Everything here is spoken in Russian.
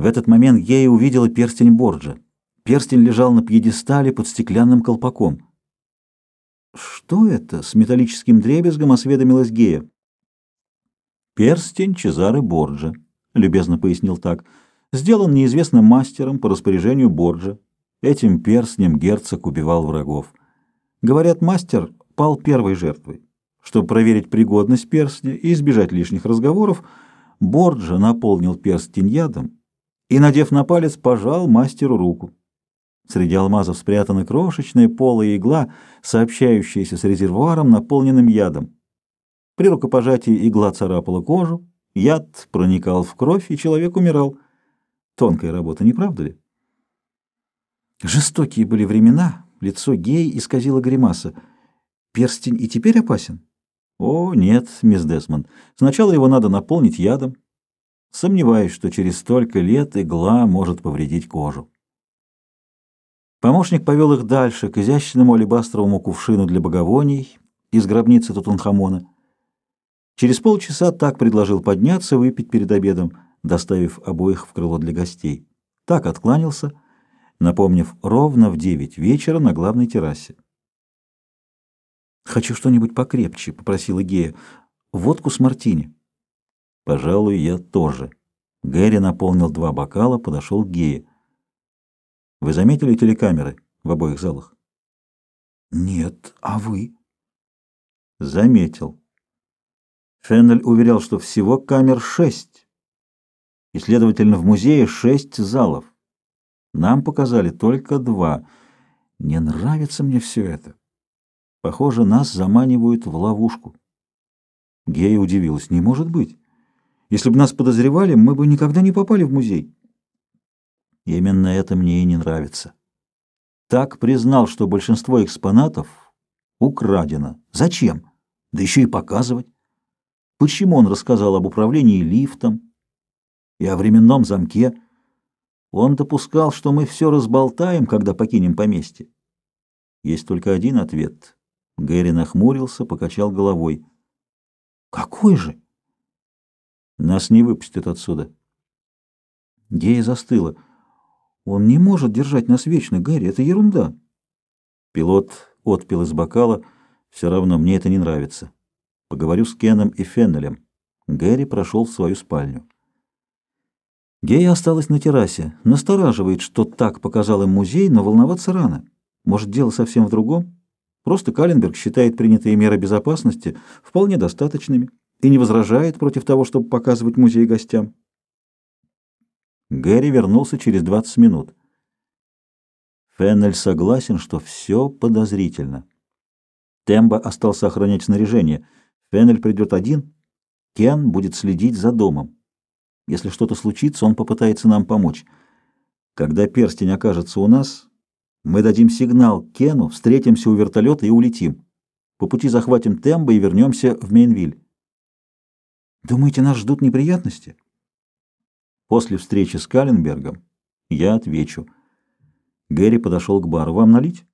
В этот момент Гея увидела перстень Борджа. Перстень лежал на пьедестале под стеклянным колпаком. «Что это?» — с металлическим дребезгом осведомилась Гея. «Перстень Чезары Борджа», — любезно пояснил так, — «сделан неизвестным мастером по распоряжению Борджа. Этим перстнем герцог убивал врагов. Говорят, мастер пал первой жертвой. Чтобы проверить пригодность перстня и избежать лишних разговоров, Борджа наполнил перстень ядом и, надев на палец, пожал мастеру руку. Среди алмазов спрятана крошечная полая игла, сообщающаяся с резервуаром, наполненным ядом. При рукопожатии игла царапала кожу, яд проникал в кровь, и человек умирал. Тонкая работа, не правда ли? Жестокие были времена, лицо гей исказило гримаса. Перстень и теперь опасен? О, нет, мисс Десмонд, сначала его надо наполнить ядом, Сомневаюсь, что через столько лет игла может повредить кожу. Помощник повел их дальше, к изящному алебастровому кувшину для боговоний из гробницы Тутанхамона. Через полчаса так предложил подняться выпить перед обедом, доставив обоих в крыло для гостей. Так откланялся, напомнив ровно в девять вечера на главной террасе. «Хочу что-нибудь покрепче», — попросила Гея. «Водку с мартини». Пожалуй, я тоже. Гэри наполнил два бокала, подошел к Гее. Вы заметили телекамеры в обоих залах? Нет, а вы? Заметил. Феннель уверял, что всего камер шесть. И, следовательно, в музее шесть залов. Нам показали только два. Не нравится мне все это. Похоже, нас заманивают в ловушку. Гея удивилась. Не может быть. Если бы нас подозревали, мы бы никогда не попали в музей. Именно это мне и не нравится. Так признал, что большинство экспонатов украдено. Зачем? Да еще и показывать. Почему он рассказал об управлении лифтом и о временном замке? Он допускал, что мы все разболтаем, когда покинем поместье. Есть только один ответ. Гэри нахмурился, покачал головой. Какой же? Нас не выпустят отсюда. Гея застыла. Он не может держать нас вечно, Гэри, это ерунда. Пилот отпил из бокала. Все равно мне это не нравится. Поговорю с Кеном и Феннелем. Гэри прошел в свою спальню. Гея осталась на террасе. Настораживает, что так показал им музей, но волноваться рано. Может, дело совсем в другом? Просто Каленберг считает принятые меры безопасности вполне достаточными и не возражает против того, чтобы показывать музей гостям. Гэри вернулся через 20 минут. Феннель согласен, что все подозрительно. Тембо остался охранять снаряжение. Феннель придет один, Кен будет следить за домом. Если что-то случится, он попытается нам помочь. Когда перстень окажется у нас, мы дадим сигнал Кену, встретимся у вертолета и улетим. По пути захватим Тембо и вернемся в Мейнвиль. Думаете, нас ждут неприятности? После встречи с Каленбергом я отвечу. Гэри подошел к бару. Вам налить?